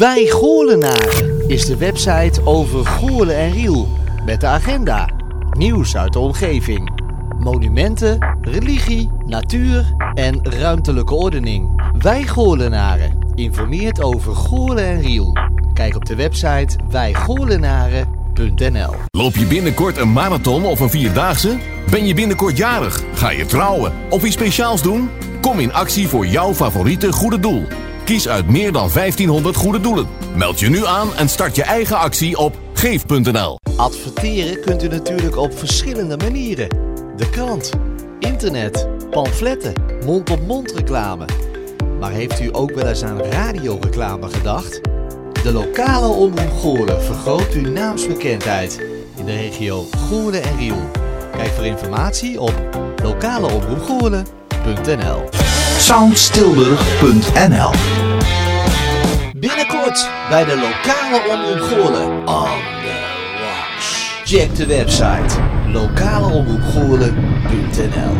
Wij Goorlenaren is de website over Goorlen en Riel. Met de agenda, nieuws uit de omgeving, monumenten, religie, natuur en ruimtelijke ordening. Wij Goorlenaren informeert over Goorlen en Riel. Kijk op de website wijgoorlenaren.nl Loop je binnenkort een marathon of een vierdaagse? Ben je binnenkort jarig? Ga je trouwen? Of iets speciaals doen? Kom in actie voor jouw favoriete goede doel. Kies uit meer dan 1500 goede doelen. Meld je nu aan en start je eigen actie op geef.nl. Adverteren kunt u natuurlijk op verschillende manieren. De krant, internet, pamfletten, mond-op-mond reclame. Maar heeft u ook wel eens aan radioreclame gedacht? De lokale omroep Goorlen vergroot uw naamsbekendheid in de regio Goorlen en Riel. Kijk voor informatie op lokaleomroepgoorlen.nl soundstilburg.nl Binnenkort bij de lokale omroep Goorlen. On the rocks. Check de website lokaleomroepgoorlen.nl